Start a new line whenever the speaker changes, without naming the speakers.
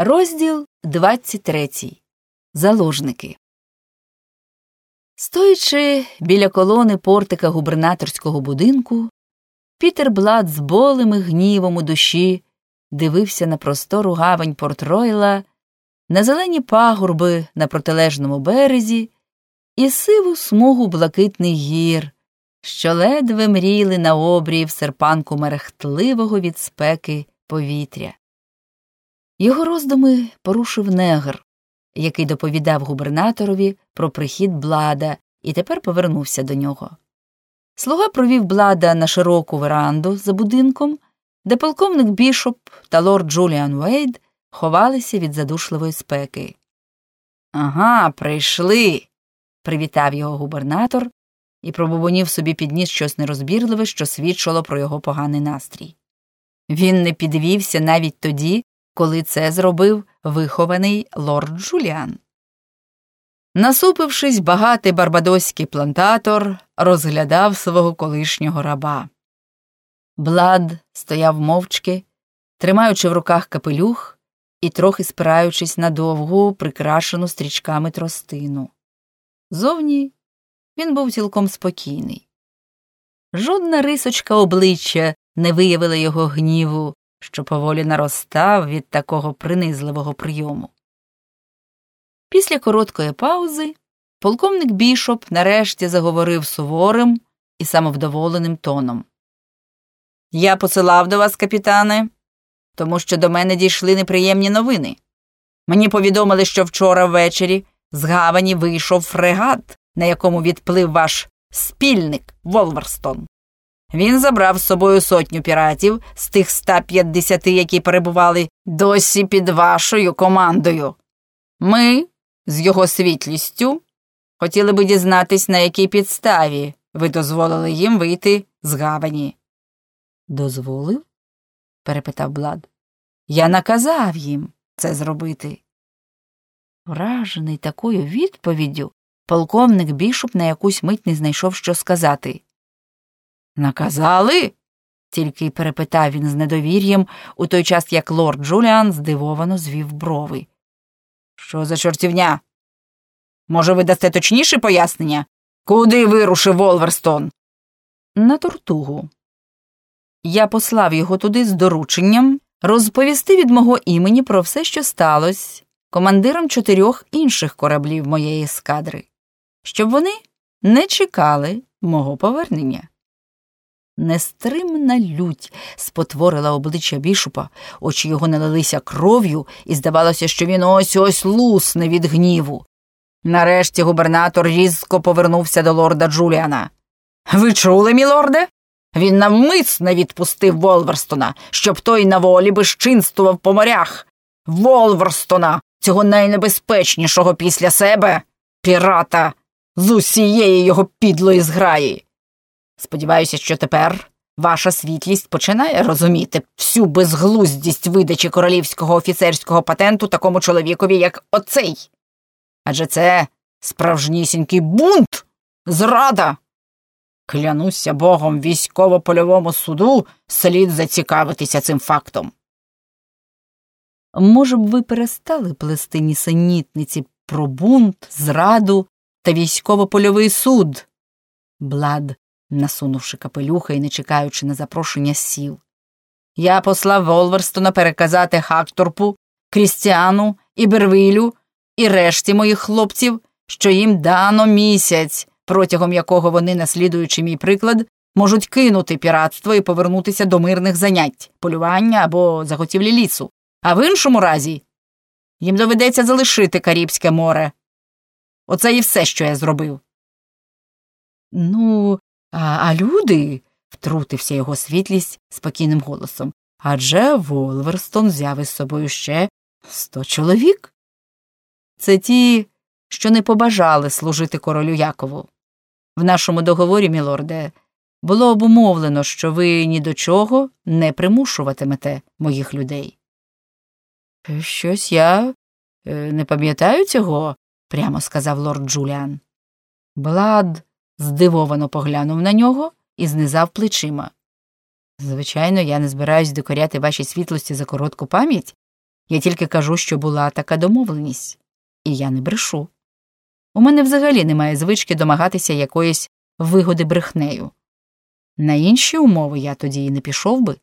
Розділ 23. Заложники. Стоячи біля колони портика губернаторського будинку, Пітер Блад з болем і гнівом у душі дивився на простору гавань Порт-Ройла, на зелені пагорби на протилежному березі і сиву смугу блакитних гір, що ледве мріли на обрії в серпанку мерехтливого від спеки повітря. Його роздуми порушив негр, який доповідав губернаторові про прихід блада і тепер повернувся до нього. Слуга провів блада на широку веранду за будинком, де полковник бішоп та лорд Джуліан Уейд ховалися від задушливої спеки. Ага, прийшли. привітав його губернатор і пробубонів собі підніс щось нерозбірливе, що свідчило про його поганий настрій. Він не підвівся навіть тоді, коли це зробив вихований лорд Джуліан. Насупившись, багатий барбадоський плантатор розглядав свого колишнього раба. Блад стояв мовчки, тримаючи в руках капелюх і трохи спираючись на довгу, прикрашену стрічками тростину. Зовні він був цілком спокійний. Жодна рисочка обличчя не виявила його гніву, що поволі наростав від такого принизливого прийому. Після короткої паузи полковник Бішоп нарешті заговорив суворим і самовдоволеним тоном. Я посилав до вас, капітане, тому що до мене дійшли неприємні новини. Мені повідомили, що вчора ввечері з гавані вийшов фрегат, на якому відплив ваш спільник Волверстон. Він забрав з собою сотню піратів з тих 150, які перебували досі під вашою командою. Ми з його світлістю хотіли би дізнатись, на якій підставі ви дозволили їм вийти з гавані. Дозволив? перепитав Блад. Я наказав їм це зробити. Вражений такою відповіддю, полковник бішоп на якусь мить не знайшов, що сказати. Наказали? тільки перепитав він з недовір'ям, у той час як лорд Джуліан здивовано звів брови. Що за чортівня? Може, ви дасте точніше пояснення? Куди вирушив Волверстон? На тортугу. Я послав його туди з дорученням розповісти від мого імені про все, що сталося, командирам чотирьох інших кораблів моєї ескадри, щоб вони не чекали мого повернення. Нестримна лють спотворила обличчя бішупа, очі його налилися кров'ю, і здавалося, що він ось ось лусне від гніву. Нарешті губернатор різко повернувся до лорда Джуліана. Ви чули, мілорде? Він навмисно відпустив Волверстона, щоб той на волі безчинствував по морях. Волверстона, цього найнебезпечнішого після себе, пірата, з усієї його підлої зграї. Сподіваюся, що тепер ваша світлість починає розуміти всю безглуздість видачі королівського офіцерського патенту такому чоловікові, як оцей. Адже це справжнісінький бунт, зрада. Клянуся богом військово-польовому суду слід зацікавитися цим фактом. Може б, ви перестали плести нісенітниці про бунт, зраду та військово-польовий суд? Блад насунувши капелюха і не чекаючи на запрошення сіл. Я послав Волверстона переказати Хакторпу, Крістіану і Бервилю і решті моїх хлопців, що їм дано місяць, протягом якого вони, наслідуючи мій приклад, можуть кинути піратство і повернутися до мирних занять, полювання або заготівлі лісу. А в іншому разі їм доведеться залишити Карібське море. Оце і все, що я зробив. Ну, а, а люди, втрутився його світлість спокійним голосом. Адже Волверстон взяв із собою ще сто чоловік. Це ті, що не побажали служити королю Якову. В нашому договорі, мілорде, було обумовлено, що ви ні до чого не примушуватимете моїх людей. Щось я е, не пам'ятаю цього, прямо сказав лорд Джуліан. Блад здивовано поглянув на нього і знизав плечима. Звичайно, я не збираюсь докоряти вашій світлості за коротку пам'ять, Я тільки кажу, що була така домовленість, і я не брешу. У мене взагалі немає звички домагатися якоїсь вигоди брехнею. На інші умови я тоді і не пішов би.